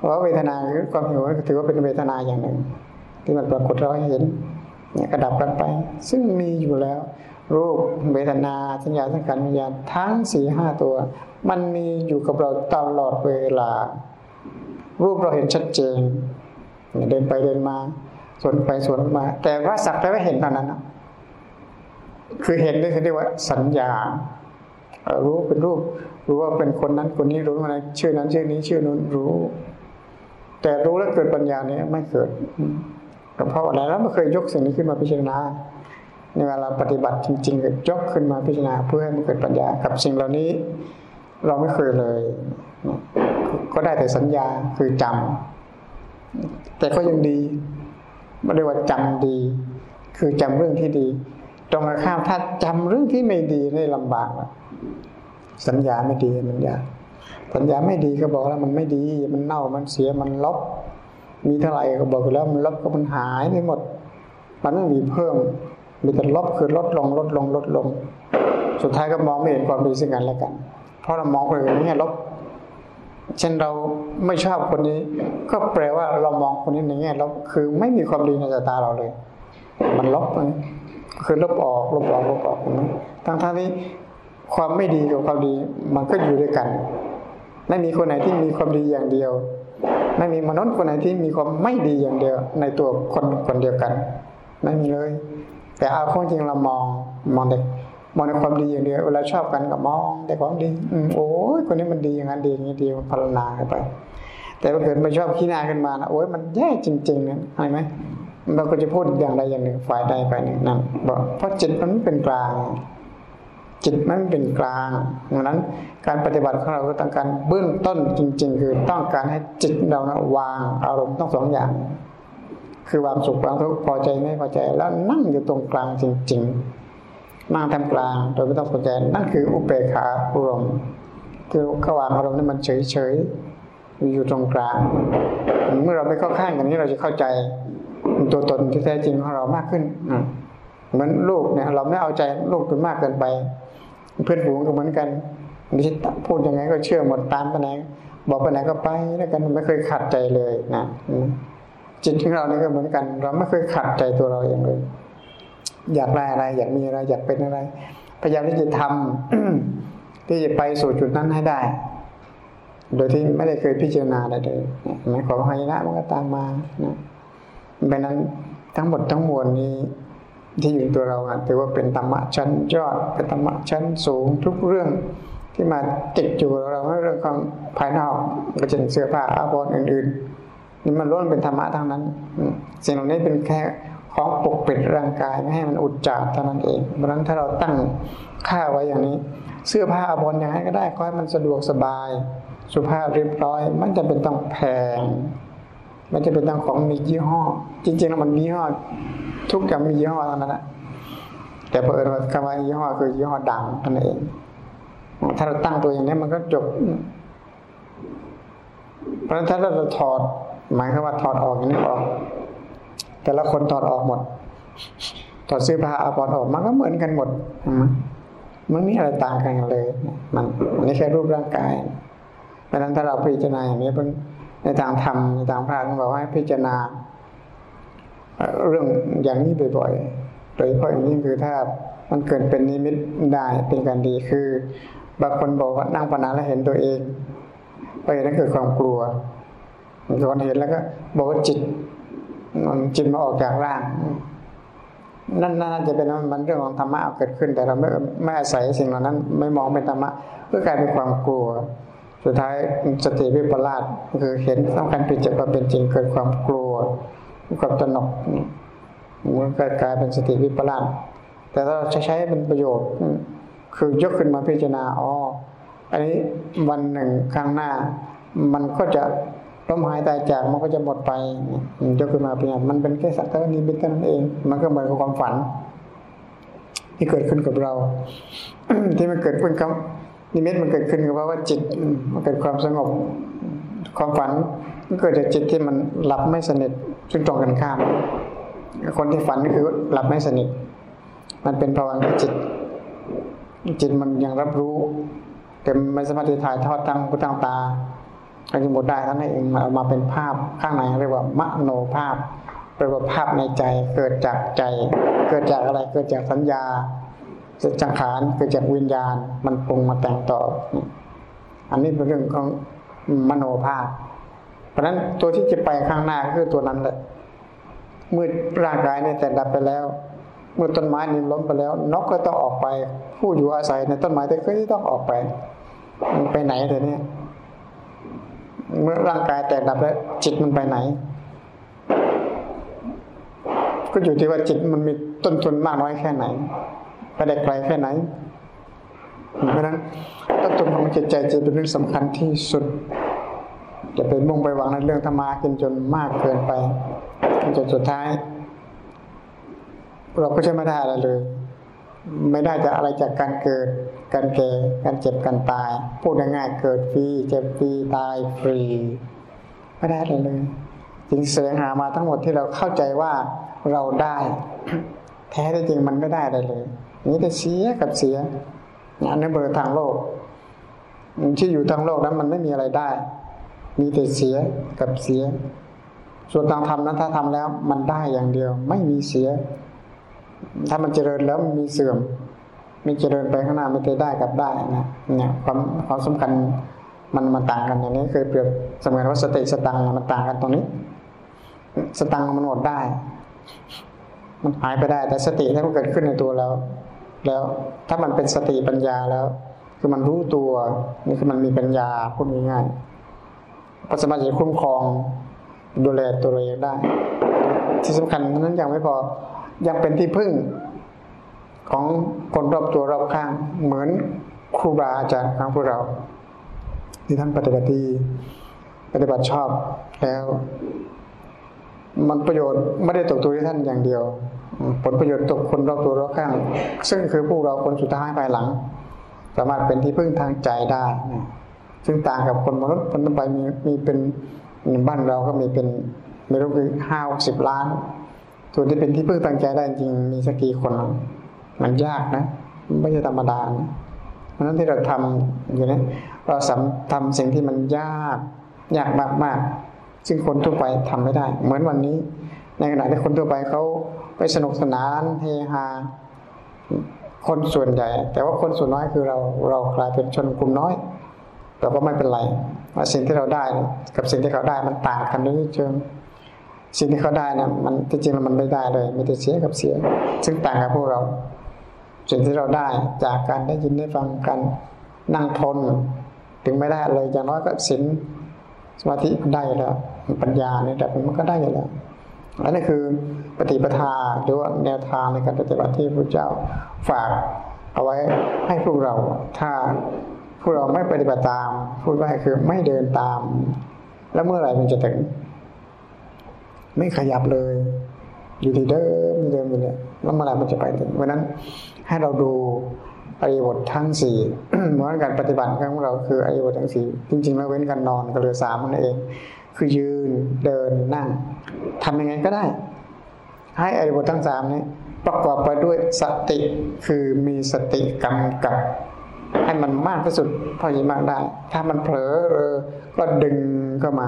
เพราะเวทนาคือความหิวถือว่าเป็นเวทนาอย่างหนึ่ง ที่มันปรากฏเราเห็นเนี่ยก็ดับกันไป ซึ่งมีอยู่แล้ว รูปเวทนาสัญญาสังขารวิญญาณทั้งสี่ห้าตัว มันมีอยู่กับเราตลอดเวลา รูปเราเห็นชัดเจนเดินไปเดินมาสวนไปสวนมา แต่ว่าสักแต่ว่าเห็นเท่านั้นคือเห็นนี่คือเรียกว่าสัญญา รู้เป็นรูป รู้ว่าเป็นคนนั้นคนนี้รู้อะไรชื่อนั้นชื่อนี้ชื่อนู้นรู้ แต่รู้แล้วเกิดปัญญาเนี้ยไม่เกิดก็เพราะอะไรแล้วไม่เคยยกสิ่งนี้ขึ้นมาพิจารณาในเวลาปฏิบัติจริงๆก็ยกขึ้นมาพิจารณาเพื่อให้มันเกิดปัญญากับสิ่งเหล่านี้ เราไม่เคยเลย ก็ได้แต่สัญญาคือจำแต่ก็ยังดีไม่ได้ว่าจำดี คือจำเรื่องที่ดี ตรงกันข้ามถ้าจำเรื่องที่ไม่ดีนี่ลำบากสัญญาไม่ดีมันยาก สัญญาไม่ดีก็บอกแล้วมันไม่ดี มันเน่ามันเสียมันลบมีเท่าไหร่ก็บอกแล้วมันลบก็มันหายไปหมด มันไม่มีเพิ่มมีแต่ลบคือลดลงลดลงลดลง สุดท้ายก็มองไม่เห็นความดีซึ่งกันและกัน เพราะเรามองคนอื่นในแง่ลบ เช่นเราไม่ชอบคนนี้ ก็แปลว่าเรามองคนนี้ในแง่ลบคือไม่มีความดีในสายตาเราเลย มันลบเลยคือลบออกลบออกลบออกนะทั้งทั้งที่ความไม่ดีกับความดีมันก็อยู่ด้วยกัน ไม่มีคนไหนที่มีความดีอย่างเดียว ไม่มีมนุษย์คนไหนที่มีความไม่ดีอย่างเดียว ในตัวคนคนเดียวกัน ไม่มีเลย แต่เอาข้อจริงเรามองมองเด็กมองในความดีอย่างเดียวเวลาชอบกันก็มองแต่ความดีอืมโอ้ยคนนี้มันดีอย่างนั้นดีอย่างนี้ดีมันพัฒนาไป แต่ถ้าเกิดไม่ชอบขี้หน้าขึ้นมานะโอ้ยมันแย่จริงๆนะเห็นไหมเราก็จะพูดอย่างใดอย่างหนึ่งฝ่ายใดฝ่ายหนึ่งนั่นบอกเพราะจิตมันเป็นกลาง จิตมันเป็นกลางดังนั้นการปฏิบัติของเราก็ต้องการเบื้องต้นจริง ๆ คือต้องการให้จิตเรานะวางอารมณ์ต้งสองอย่าง คือวางสุขวางทุกข์พอใจไม่พอใจ แล้วนั่งอยู่ตรงกลางจริง ๆ นั่งทำกลางโดยไม่ต้องสนใจนั่นคืออุเบกขาอารมณ์คือขวางอารมณ์นี่มันเฉยๆอยู่ตรงกลาง เมื่อเราไม่เข้าข้างอย่างนี้เราจะเข้าใจตัวตนที่แท้จริงของเรามากขึ้นเหมือนลูกเนี่ย เราไม่เอาใจลูกจนมากเกินไป เพื่อนฝูงก็เหมือนกันไม่ใช่พูดยังไงก็เชื่อหมดตามไปไหนบอกไปไหนก็ไปแล้วกันไม่เคยขัดใจเลยนะจิตของเราเนี่ยก็เหมือนกัน เราไม่เคยขัดใจตัวเราเองเลย อยากได้อะไร อยากมีอะไร อยากเป็นอะไร พยายามที่จะทำที่จะไปสู่จุดนั้นให้ได้ โดยที่ไม่ได้เคยพิจารณาอะไรเลยหมายความว่าหายนะมันก็ตามมานะดังนั้นทั้งหมดทั้งมวลนี้ ที่อยู่ตัวเราถือว่าเป็นธรรมะชั้นยอดเป็นธรรมะชั้นสูงทุกเรื่องที่มาติดอยู่เราเรื่องของภายนอกก็จะเสื้อผ้าอาภรณ์อื่นๆนี่มันล้วนเป็นธรรมะทั้งนั้นสิ่งเหล่านี้เป็นแค่ของปกปิดร่างกายไม่ให้มันอุจจาระเท่านั้นเองเพราะฉะนั้นถ้าเราตั้งค่าไว้อย่างนี้ เสื้อผ้าอาภรณ์อย่างไรก็ได้ขอให้มันสะดวกสบาย สุภาพเรียบร้อย มันจะเป็นต้องแพง มันจะเป็นต้องของมียี่ห้อ จริงๆแล้วมันมียี่ห้อ ทุกอย่างมียี่ห้อเท่านั้นแหละแต่เพิ่นว่าคำว่ายี่ห้อคือยี่ห้อดังนั่นเอง ถ้าเราตั้งตัวอย่างนี้มันก็จบ เพราะฉะนั้นถ้าเราถอด หมายความว่าถอดออกอย่างนี้ออก แต่ละคนถอดออกหมด ถอดเสื้อผ้าอาภรณ์ออกมันก็เหมือนกันหมดมันไม่อะไรต่างกันเลย มันนไม่ใช่รูปร่างกายเพราะฉะนั้นถ้าเราพิจารณาอย่างนี้เป็น ในทางธรรมในทางพระท่านบอกให้พิจารณา เรื่องอย่างนี้บ่อยๆโดยเฉพาะอย่างนี้คือถ้ามันเกิดเป็นนิมิตได้เป็นการดีคือ บางคนบอกว่านั่งปนาแล้วเห็นตัวเองไปนั้นเกิดความกลัวคนเห็นแล้วก็ บอกว่าจิตมันจิตมาออกจากร่างนั่นน่าจะเป็นมันเรื่องของธรรมะเกิดขึ้น แต่เราไม่ไม่อาศัยสิ่งเหล่านั้น ไม่มองเป็นธรรมะก็กลายเป็นความกลัว สุดท้ายสติวิปลาสคือเห็นสำคัญผิดจากความเป็นจริงเกิดความกลัวความตระหนกมันก็กลายเป็นสติวิปลาสแต่ถ้าเราใช้เป็นประโยชน์ คือยกขึ้นมาพิจารณาอ๋ออันนี้วันหนึ่งข้างหน้า มันก็จะล้มหายตายจากมันก็จะหมดไปยกขึ้นมาเป็นมันเป็นแค่สักเท่านี้เป็นเท่านั้นเอง มันก็เหมือนกับความฝัน ที่เกิดขึ้นกับเรา ที่มันเกิดขึ้นกับ นิมิตมันเกิดขึ้นก็เพราะว่าจิตมันเกิดความสงบ ความฝันมันเกิดจากจิตที่มันหลับไม่สนิทซึ่งตรงกันข้าม คนที่ฝันก็คือหลับไม่สนิท มันเป็นภวังคจิต จิตมันยังรับรู้ แต่ไม่สามารถที่ถ่ายทอดทางกุทางตาก็จะหมดได้ทั้งนั้นเองมาเอามาเป็นภาพข้างในเรียกว่ามโนภาพเรียกว่าภาพในใจเกิดจากใจ เกิดจากอะไรเกิดจากสัญญา สังขารเกิดจากวิญญาณ มันปรุงมาแต่งต่อ อันนี้เป็นเรื่องของมโนภาพ เพราะฉะนั้นตัวที่จะไปข้างหน้าก็คือตัวนั้นแหละเมื่อร่างกายเนี่ยแต่ดับไปแล้ว เมื่อต้นไม้นี่ล้มไปแล้ว นกก็ต้องออกไป ผู้อยู่อาศัยในต้นไม้แต่ก็ต้องออกไปมันไปไหนเถอะเนี่ยเมื่อร่างกายแตกดับแล้วจิตมันไปไหน ก็อยู่ที่ว่าจิตมันมีต้นทุนมากน้อยแค่ไหน ไปได้ไกลแค่ไหน เพราะนั้นต้นทุนของจิตใจจะเป็นเรื่องสำคัญที่สุดจะไปมุ่งไปหวังในเรื่องธรรมะกินจนมากเกินไปจนสุดท้าย เราก็จะไม่ได้อะไรเลย ไม่ได้จะอะไรจากการเกิด การแก่การเจ็บการตาย พูดง่ายๆเกิดฟรีเจ็บฟรีตายฟรีไม่ได้เลยเลยจึงเสียหามาทั้งหมดที่เราเข้าใจว่าเราได้ แท้จริงมันไม่ได้อะไรเลย มีแต่เสียกับเสียอันนี้เบอร์ทางโลก ที่อยู่ทางโลกนั้นมันไม่มีอะไรได้ มีแต่เสียกับเสีย ส่วนทางธรรมนั้นถ้าทำแล้วมันได้อย่างเดียว ไม่มีเสีย ถ้ามันเจริญแล้วมันมีเสื่อมมีเจริญไปข้างหน้าไม่ได้ได้กับได้นะเนี่ยความความสำคัญมันมันต่างกันอย่างนี้เคยเปรียบเสมือนว่าสติสตังมันต่างกันตรงนี้ สตังมันหมดได้ มันหายไปได้ แต่สติถ้ามันเกิดขึ้นในตัวแล้ว แล้วถ้ามันเป็นสติปัญญาแล้ว คือมันรู้ตัวนี่คือมันมีปัญญาพูดง่ายๆปัสมาจะคุ้มครองดูแลตัวเองได้ ที่สำคัญนั้นยังไม่พอยังเป็นที่พึ่งของคนรอบตัวรอบข้าง เหมือนครูบาอาจารย์ของพวกเรา ที่ท่านปฏิบัติดีปฏิบัติชอบแล้ว มันประโยชน์ไม่ได้ตกตัวที่ท่านอย่างเดียว ผลประโยชน์ตกคนรอบตัวรอบข้าง ซึ่งคือพวกเราคนสุดท้ายภายหลัง สามารถเป็นที่พึ่งทางใจได้ ซึ่งต่างกับคนมนุษย์คนทั่วไปมีมีเป็นบ้านเราก็มีเป็นไม่รู้คือห้าสิบล้าน ส่วนที่เป็นที่พึ่งทางใจได้จริงมีสักกี่คน มันยากนะ ไม่ใช่ธรรมดานะเพราะนั้นที่เราทำอยู่นี้เราสำทำสิ่งที่มันยากยากมากๆซึ่งคนทั่วไปทำไม่ได้ เหมือนวันนี้ ในขณะที่คนทั่วไปเขา ไปสนุกสนานเฮฮาคนส่วนใหญ่ แต่ว่าคนส่วนน้อยคือเราเรากลายเป็นชนกลุ่มน้อยเราก็ไม่เป็นไรว่าสิ่งที่เราได้กับสิ่งที่เขาได้มันต่างกันด้วยเชิงสิ่งที่เขาได้นะมันที่จริงแล้วมันไม่ได้เลยม่ได้เสียกับเสีย ซึ่งต่างกับพวกเรา สิ่งที่เราได้จากการได้ยินได้ฟังกันนั่งทนถึงไม่ได้เลยอย่างน้อยก็ศีลสมาธิมันได้แล้วปัญญาเนี่ยแต่มันก็ได้อยู่แล้ว อันนี้คือปฏิปทาหรือว่าแนวทางในการปฏิบัติที่พระเจ้าฝากเอาไว้ให้พวกเรา ถ้าพวกเราไม่ปฏิบัติตาม พูดว่าคือไม่เดินตาม แล้วเมื่อไหร่มันจะถึง ไม่ขยับเลย อยู่ที่เดิมเดิมอยู่เนี่ยแล้วเมื่อไหร่มันจะไปถึงเพราะนั้นให้เราดูอริบททั้งสี่เหมือนการปฏิบัติของเราคืออริบททั้งสี่จริงๆแล้วเว้นการนอนก็เหลือสามนั่นเอง คือยืนเดินนั่งทำยังไงก็ได้ ให้อริบททั้งสามนี้ประกอบไปด้วยสติคือมีสติกำกับ ให้มันมากที่สุดพอยิ่มากได้ ถ้ามันเผลอเออก็ดึงเข้ามา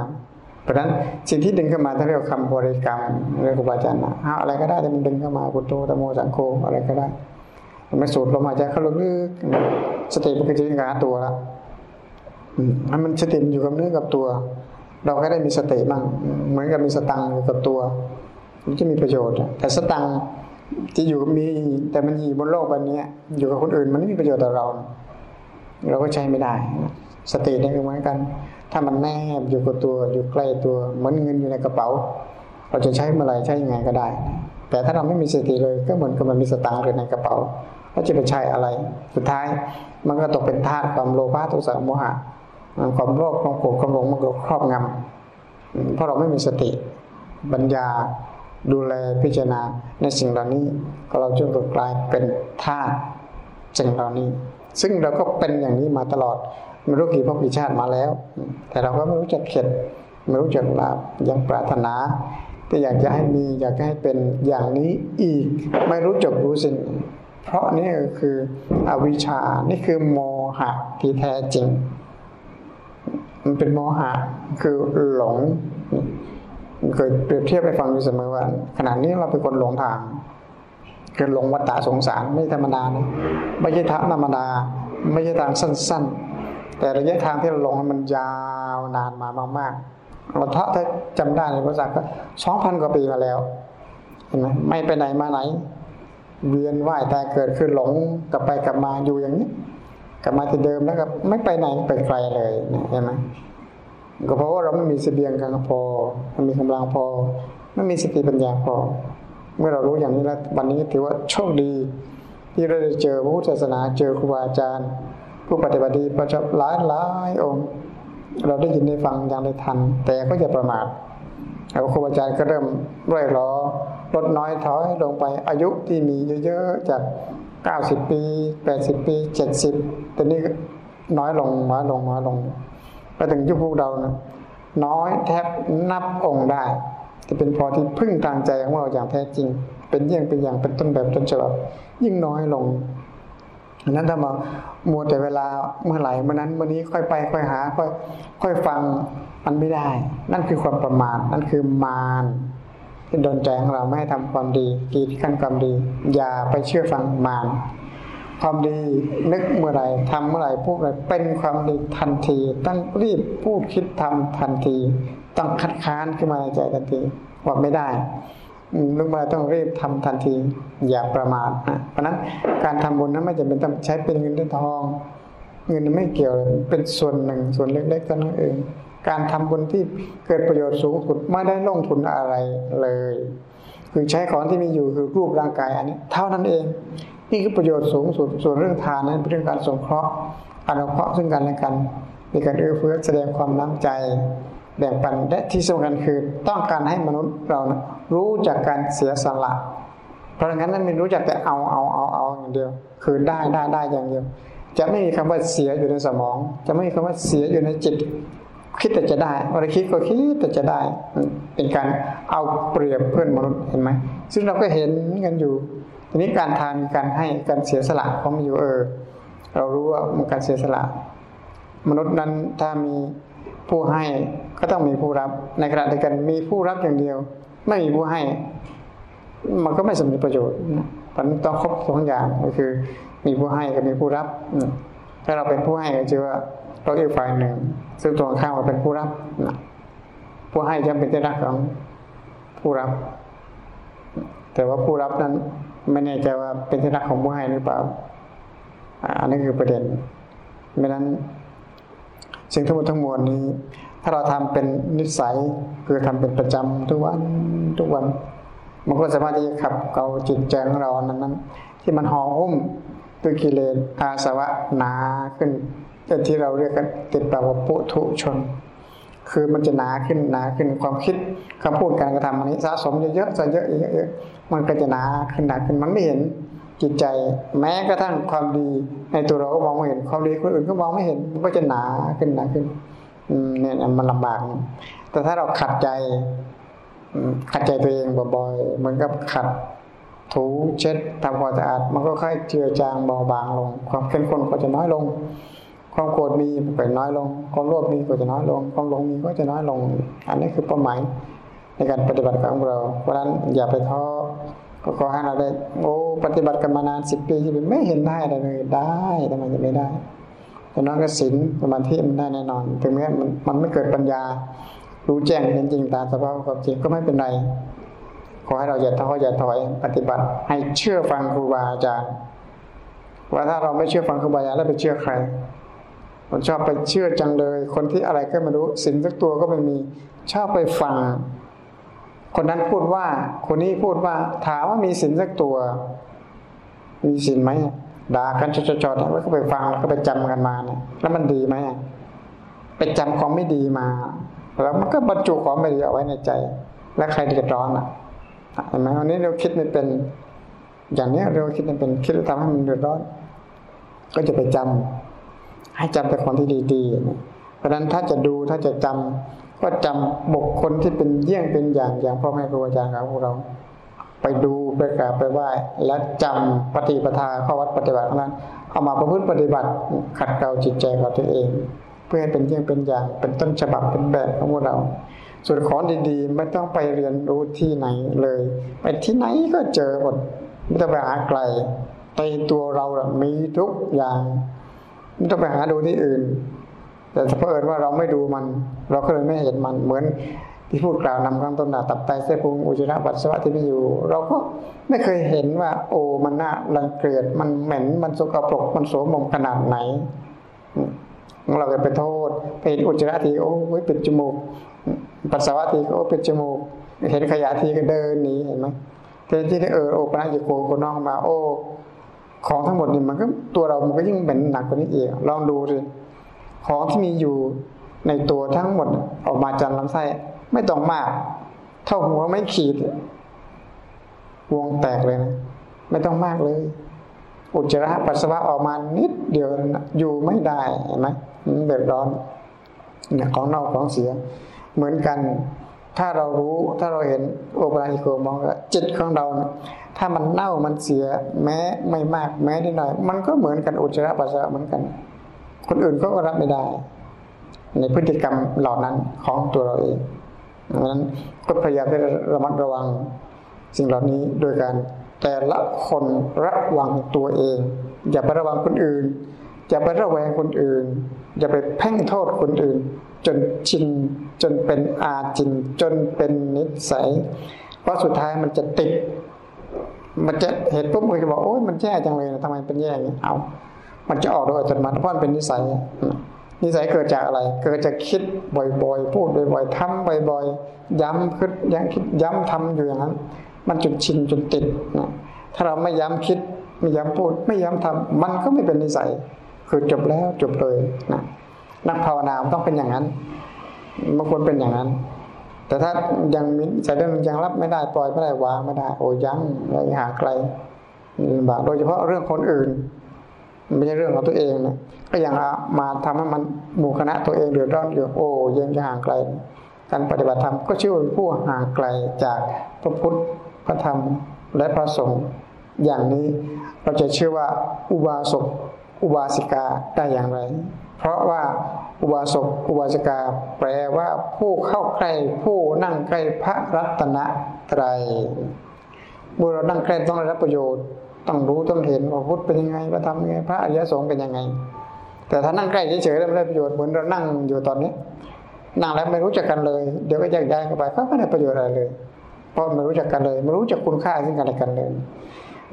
เพราะนั้นสิ่งที่ดึงเข้ามาถ้าเรียกคำบริกรรมเรียกครูบาอาจารย์นะอะไรก็ได้แต่มันดึงเข้ามาพุทโธตโมสังโฆอะไรก็ได้มันสูดลมหายใจเข้าลึกสติมันก็จะยิงหาตัวละมันมันสติอยู่กับเนื้อกับตัว เราก็ได้มีสติบ้างเหมือนกับมีสตังกับตัวมันจะมีประโยชน์ แต่สตังที่อยู่มีแต่มันอยู่บนโลกใบนี้อยู่กับคนอื่น มันไม่มีประโยชน์ต่อเรา เราก็ใช้ไม่ได้ สตินี่ก็เหมือนกัน ถ้ามันแนบอยู่กับตัวอยู่ใกล้ตัวเหมือนเงินอยู่ในกระเป๋า เราจะใช้เมื่อไรใช้ยังไงก็ได้ แต่ถ้าเราไม่มีสติเลย ก็เหมือนกับมันมีสตางค์อยู่ในกระเป๋าเราจะไปใช้อะไร สุดท้ายมันก็ตกเป็นทาสความโลภะโทสะโมหะ ความโลภความโกรธความหลงมันก็ครอบงำเพราะเราไม่มีสติปัญญาดูแลพิจารณาในสิ่งเหล่านี้ก็เราจึงกลายเป็นทาสสิ่งเหล่านี้ ซึ่งเราก็เป็นอย่างนี้มาตลอดไม่รู้กี่พบกี่ชาติมาแล้ว แต่เราก็ไม่รู้จักเข็ดไม่รู้จักลาบยังปรารถนาที่อยากจะให้มีอยากให้เป็นอย่างนี้อีก ไม่รู้จักรู้สิ่งเพราะนี่คืออวิชชานี่คือโมหะที่แท้จริง มันเป็นโมหะคือหลงเคยเปรียบเทียบไปฟังอยู่เสมอว่าขณะนี้เราเป็นคนหลงทางเกิดหลงวัฏฏะสงสารไม่ธรรมดานะไม่ใช่ทางธรรมดา ไม่ใช่ทางสั้น ๆ แต่ระยะทางที่เราหลงมันยาวนานมามากๆเราถ้าถ้าจำได้ในภาษาก็สองพันกว่าปีมาแล้วเห็นไหมไม่ไปไหนมาไหน เวียนว่ายแต่เกิดขึ้นหลงกลับไปกลับมาอยู่อย่างนี้ กลับมาที่เดิมแล้วก็ไม่ไปไหนไปไกลเลยเห็นไหมก็เพราะว่าเราไม่มีเสบียงกันพอไม่มีกำลังพอ ไม่มีสติปัญญาพอ เมื่อเรารู้อย่างนี้แล้ววันนี้ถือว่าโชคดี ที่เราได้เจอพระพุทธศาสนาเจอครูบาอาจารย์ ผู้ปฏิบัติดีประจับหลายหลายองค์ เราได้ยินได้ฟังอย่างได้ทัน แต่ก็อย่าประมาทแล้วครูบาอาจารย์ก็เริ่มร่อยล้อลดน้อยถอยลงไปอายุที่มีเยอะๆจาก เก้าสิบปีแปดสิบปีเจ็ดสิบตอนนี้น้อยลงน้อยลงน้อยลงไปถึงยุคพวกเรานะน้อยแทบนับองค์ได้ จะเป็นพอที่พึ่งทางใจของเราอย่างแท้จริง เป็นเยี่ยงเป็นอย่างเป็นต้นแบบต้นฉบับยิ่งน้อยลงนั้นถ้ามามัวแต่เวลาเมื่อไหร่เมื่อนั้นเมื่อนี้ค่อยไปค่อยหาค่อยค่อยฟังมันไม่ได้ นั่นคือความประมาทนั่นคือมาร โดนใจของเราไม่ให้ทำความดีกีดขั้นความดี อย่าไปเชื่อฟังมารความดีนึกเมื่อไหร่ทำเมื่อไหร่พูดเมื่อไรเป็นความดีทันที ต้องรีบพูดคิดทำทันที ต้องคัดค้านขึ้นมาในใจทันทีว่าไม่ได้นึกมาต้องรีบทำทันที อย่าประมาทนะเพราะนั้นการทำบุญนั้นไม่จำเป็นต้องใช้เป็นเงินเป็นทอง เงินไม่เกี่ยวเป็นส่วนหนึ่งส่วนเล็กๆเท่านั้นเอง การทำบุญที่เกิดประโยชน์สูงสุดไม่ได้ลงทุนอะไรเลย คือใช้ของที่มีอยู่คือรูปร่างกายอันนี้เท่านั้นเองนี่คือประโยชน์สูงสุดส่วนเรื่องทานนั้นเป็นเรื่องการสงเคราะห์อนุเคราะห์ซึ่งกันและกันมีการเอื้อเฟื้อแสดงความน้ำใจแบ่งปันและที่สำคัญคือต้องการให้มนุษย์เรานะรู้จากการเสียสละ เพราะงั้นนั้นไม่รู้จักแต่เอาเอาเอาเอาอย่างเดียว คือได้ได้ได้อย่างเดียว จะไม่มีคำว่าเสียอยู่ในสมอง จะไม่มีคำว่าเสียอยู่ในจิต คิดแต่จะได้อะไรคิดก็คิดแต่จะได้ เป็นการเอาเปรียบเพื่อนมนุษย์เห็นไหมซึ่งเราก็เห็นกันอยู่ทีนี้การทานการให้การเสียสละเขามีอยู่เออ เรารู้ว่ามันการเสียสละ มนุษย์นั้นถ้ามีผู้ให้ก็ต้องมีผู้รับ ในขณะเดียวกันมีผู้รับอย่างเดียว ไม่มีผู้ให้ มันก็ไม่สมประโยชน์มันต้องครบสองอย่างก็คือ มีผู้ให้กับมีผู้รับถ้าเราเป็นผู้ให้ก็จะว่า เราอีกฝ่ายหนึ่ง ซึ่งตรงข้ามเราเป็นผู้รับผู้ให้จะเป็นที่รักของผู้รับ แต่ว่าผู้รับนั้นไม่แน่ใจว่าเป็นที่รักของผู้ให้หรือเปล่า อันนี้คือประเด็นไม่นั้นสิ่งทั้งหมดทั้งมวลนี้ ถ้าเราทำเป็นนิสัยคือทำเป็นประจำทุกวันทุกวันมันก็สามารถที่จะขับเกาจิตใจของเรานั้นนั้นที่มันห่อหุ้มด้วยกิเลสอาสวะหนาขึ้น แต่ที่เราเรียกกันติดปากว่าปุถุชน คือมันจะหนาขึ้นหนาขึ้นความคิดคำพูดการกระทำอันนี้สะสมเยอะๆจะเยอะเยอะๆมันก็จะหนาขึ้นหนาขึ้นมันไม่เห็นจิตใจแม้กระทั่งความดีในตัวเราก็มองไม่เห็นความดีคนอื่นก็มองไม่เห็นมันก็จะหนาขึ้นหนาขึ้นเนี่ยมันลำบาก แต่ถ้าเราขัดใจขัดใจตัวเองบ่อยๆเหมือนกับขัดถูเช็ดทำความสะอาด มันก็ค่อยเจือจางเบาบางลง ความเข้มข้นก็จะน้อยลง ความโกรธมีก็น้อยลง ความโลภมีก็จะน้อยลง ความหลงมีก็จะน้อยลง อันนี้คือเป้าหมายในการปฏิบัติของเรา เพราะฉะนั้นอย่าไปท้อก็ขอให้เราได้โอ้ปฏิบัติกันมานานสิบปีที่ไม่เห็นได้อะไรเลยได้ทำไมจะไม่ได้แต่น้องก็ศีลสมาธิมันได้แน่นอน ถึงแม้มันมันไม่เกิดปัญญา รู้แจ้งเห็นจริงตามสภาพความจริงก็ไม่เป็นไร ขอให้เราอย่าท้ออย่าถอยปฏิบัติ ให้เชื่อฟังครูบาอาจารย์ว่าถ้าเราไม่เชื่อฟังครูบาอาจารย์แล้วไปเชื่อใคร ผมชอบไปเชื่อจังเลย คนที่อะไรก็ไม่รู้สินสักตัวก็ไม่มี ชอบไปฟัง คนนั้นพูดว่า คนนี้พูดว่า ถามว่ามีศีลสักตัว มีศีลไหมด่ากันจอดๆแล้วก็ไปฟังแล้วก็ไปจำกันมาเนี่ยแล้วมันดีไหมไปจำของไม่ดีมา แล้วมันก็บรรจุของไม่ดีเอาไว้ในใจ แล้วใครเดือดร้อนอะเห็นไหมวันนี้เราคิดไม่เป็น อย่างนี้เราคิดไม่เป็นคิดแล้วทำให้มันเดือดร้อน ก็จะไปจำ ให้จำแต่คนที่ดีๆ เพราะฉะนั้นถ้าจะดูถ้าจะจำก็จำบุคคลที่เป็นเยี่ยงเป็นอย่างอย่างพ่อแม่ครูอาจารย์ของเรา ไปดูไปกราบไปไหว้และจำปฏิปทาข้อวัดปฏิบัตินั้น เอามาประพฤติปฏิบัติขัดเกลาจิตใจของตัวเอง เพื่อให้เป็นเยี่ยงเป็นอย่าง เป็นต้นฉบับเป็นแบบของพวกเราส่วนของดีๆ ไม่ต้องไปเรียนรู้ที่ไหนเลย ไปที่ไหนก็เจอหมดไม่ต้องไปหาไกลในตัวเรามีทุกอย่าง ไม่ต้องไปหาดูที่อื่น แต่ถ้าเพื่อว่าเราไม่ดูมัน เราก็เลยไม่เห็นมันเหมือนที่พูดกล่าวนำข้างต้นหนาตับไตเส้นพุงอุจจาระปัสสาวะที่มีอยู่ เราก็ไม่เคยเห็นว่า โอ้มันน่ารังเกียจมันเหม็นมันสกปรกมันโสมมขนาดไหนเราก็ไปโทษไปเห็นอุจจาระทีโอ้ยเป็นจมูก ปัสสาวะทีก็โอ้เป็นจมูก เห็นขยะทีก็เดินหนีเห็นไหมเทที่เออโอ้ปนัญญโกคนน้องมา โอ้ ของทั้งหมดนี่มันก็ตัวเรามันก็ยิ่งเหม็นหนักกว่านี้อีกลองดูสิของที่มีอยู่ในตัวทั้งหมดออกมาจากลำไส้ ไม่ต้องมาก เท่าหัวไม่ขีด วงแตกเลยนะไม่ต้องมากเลย อุจจาระปัสสาวะออกมานิดเดียวอยู่ไม่ได้เห็นไหมเดือดร้อนเนี่ยของนอกของเสีย เหมือนกัน ถ้าเรารู้ถ้าเราเห็นโอปราณิโกมองว่าจิตของเรา ถ้ามันเน่ามันเสียแม้ไม่มากแม้นิดหน่อย มันก็เหมือนกันอุจจาระปัสสาวะเหมือนกัน คนอื่นก็รับไม่ได้ ในพฤติกรรมเหล่านั้นของตัวเราเองดังนั้นก็พยายามที่จะระมัดระวัง สิ่งเหล่านี้โดยการแต่ละคนระวังตัวเอง อย่าไประวังคนอื่น อย่าไประแวงคนอื่น อย่าไปเพ่งโทษคนอื่น จนชินจนเป็นอาจิน จนเป็นนิสัยเพราะสุดท้ายมันจะติด มันจะเห็นปุ๊บมันจะบอกโอ้ยมันแย่จังเลยทำไมเป็นแย่อย่างนี้เอา มันจะออกโดยอัตโนมัติเพราะมันเป็นนิสัยนิสัยเกิดจากอะไร เกิดจากคิดบ่อยๆ พูดบ่อยๆทำบ่อยๆ ย้ำคิดย้ำคิดย้ำทำอยู่อย่างนั้น มันจุดชินจนติดนะถ้าเราไม่ย้ำคิด ไม่ย้ำพูด ไม่ย้ำทำมันก็ไม่เป็นนิสัย คือจบแล้วจบเลยนะนักภาวนาต้องเป็นอย่างนั้นบางคนเป็นอย่างนั้น แต่ถ้ายังมิใส่เรื่องยังรับไม่ได้ปล่อยไม่ได้วางไม่ได้โอ้ยังอะไรห่างไกลลำบากโดยเฉพาะเรื่องคนอื่นไม่ใช่เรื่องของตัวเองนะก็ยังมาทำให้มันหมู่คณะตัวเองเดือดร้อนอยู่โอ้ยังจะห่างไกล การปฏิบัติธรรมก็ชื่อว่าผู้ห่างไกลจากพระพุทธพระธรรมและพระสงฆ์อย่างนี้เราจะเชื่อว่าอุบาสกอุบาสิกาได้อย่างไร เพราะว่าอุบาสกอุบาสิกาแปลว่าผู้เข้าใกล้ผู้นั่งใกล้พระรัตนตรัยเมื่อเรานั่งใกล้ต้องได้รับประโยชน์ ต้องรู้ต้องเห็นว่าพุทธเป็นยังไงพระธรรมยังไง พระอริยสงฆ์เป็นยังไง แต่ถ้านั่งใกล้เฉยๆแล้วไม่ได้ประโยชน์เหมือนเรานั่งอยู่ตอนนี้ นั่งแล้วไม่รู้จักกันเลย เดี๋ยวก็แยกย้ายกันไปก็ไม่ได้ประโยชน์อะไรเลยเพราะไม่รู้จักกันเลยไม่รู้จักคุณค่าซึ่งกันและกันเลย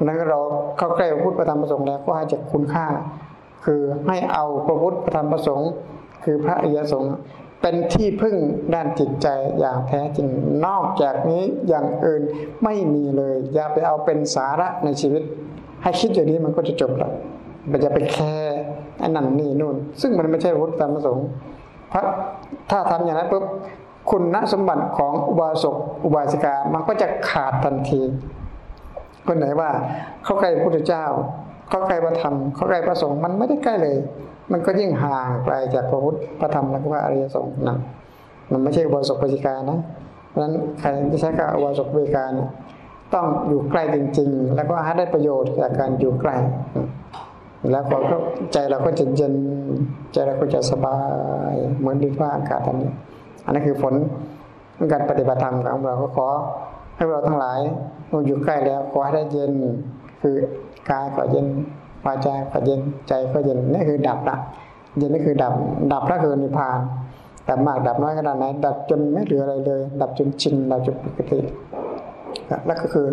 นั้นเราเข้าใกล้พระพุทธประธรรมประสงค์แล้วก็ให้จักคุณค่า คือให้เอาพระพุทธธรรมประสงค์ คือพระอริยสงฆ์เป็นที่พึ่งด้านจิตใจอย่างแท้จริง นอกจากนี้อย่างอื่นไม่มีเลย อย่าไปเอาเป็นสาระในชีวิต ให้คิดอย่างนี้มันก็จะจบแล้วมันจะไปแคร์อันนั้นนี่นู่น ซึ่งมันไม่ใช่พุทธธรรมประสงค์พระถ้าทำอย่างนั้นปุ๊บคุณสมบัติของอุบาสกอุบาสิกามันก็จะขาดทันที คนไหนว่า เข้าใกล้พระพุทธเจ้า เข้าใกล้พระธรรมเข้าใกล้พระสงฆ์มันไม่ได้ใกล้เลย มันก็ยิ่งห่างไกลจากพระพุทธพระธรรมและพระอริยสงฆ์นะมันไม่ใช่อุบาสกปิกานะเพราะฉะนั้นใครที่ใช้กับอุบาสกปิกาเนี่ยต้องอยู่ใกล้จริง ๆ แล้วก็หาได้ประโยชน์จากการอยู่ใกล้แล้วก็ใจเราก็จะเย็นใจเราก็จะสบายเหมือนดินฟ้าอากาศตอนนี้ อันนั้นคือผลของการปฏิบัติธรรมของเราก็ขอให้เราทั้งหลายอยู่ใกล้แล้วขอให้ได้เย็น คือกายก็เย็นวาจาก็เย็นใจก็เย็นนี่คือดับละเย็นนี่คือดับ ดับก็คือนิพพานดับมากดับน้อยขนาดไหนดับจนไม่เหลืออะไรเลย ดับจนชินดับจนปกติแล้วก็คือ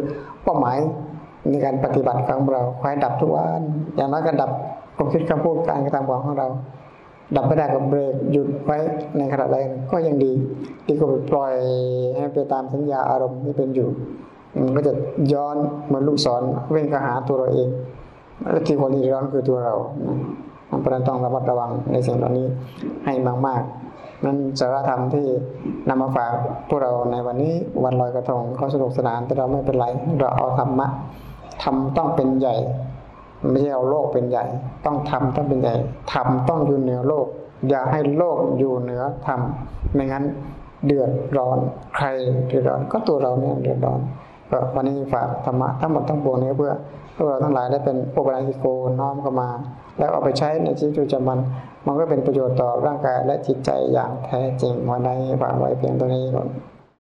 เป้าหมายในการปฏิบัติของเราคอยดับทุกวันอย่างน้อยก็ดับความคิดคำพูดการกระทำของเรา ดับไม่ได้ก็เบรกหยุดไว้ในขณะใดก็ยังดีดีกว่าปล่อยให้ไปตามสัญญาอารมณ์ที่เป็นอยู่ มันก็จะย้อนเหมือนลูกศรเว่งกระหาตัวเราเองและที่คนที่ร้อนคือตัวเราเพราะนั้นต้องระมัดระวังในสิ่งเหล่านี้ให้มากๆ นั้นสาระธรรมที่นำมาฝากพวกเราในวันนี้วันลอยกระทงเขาสนุกสนานแต่เราไม่เป็นไร เราเอาธรรมะทำต้องเป็นใหญ่ ไม่ใช่เอาโลกเป็นใหญ่ ต้องทำต้องเป็นใหญ่ทำต้องอยู่เหนือโลก อย่าให้โลกอยู่เหนือธรรมไม่งั้นเดือดร้อนใครเดือดร้อนก็ตัวเราเนี่ยเดือดร้อน ก็วันนี้ฝากธรรมะทั้งหมดทั้งปวงนี้เพื่อพวกเราทั้งหลายได้เป็นโอปนาจิโกน้อมเข้ามา แล้วเอาไปใช้ในชีวิตประจำวัน มันก็เป็นประโยชน์ต่อร่างกายและจิตใจอย่างแท้จริงวันนี้ฝากไว้เพียงตัวนี้ก่อน